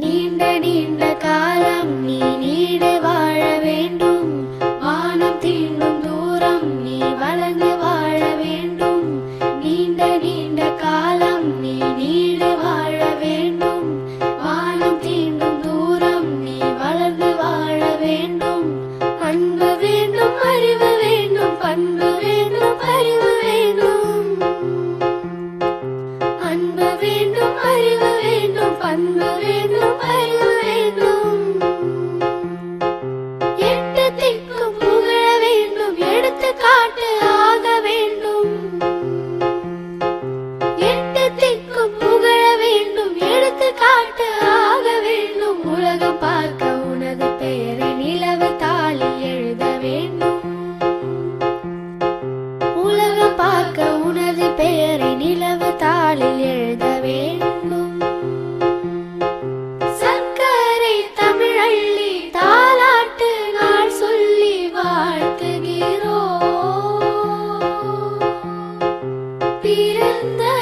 நீண்ட நீண்ட காலம் நீ நீடு வேண்டும் அறிவு வேண்டும். பண்பு வேண்டும் பிறந்த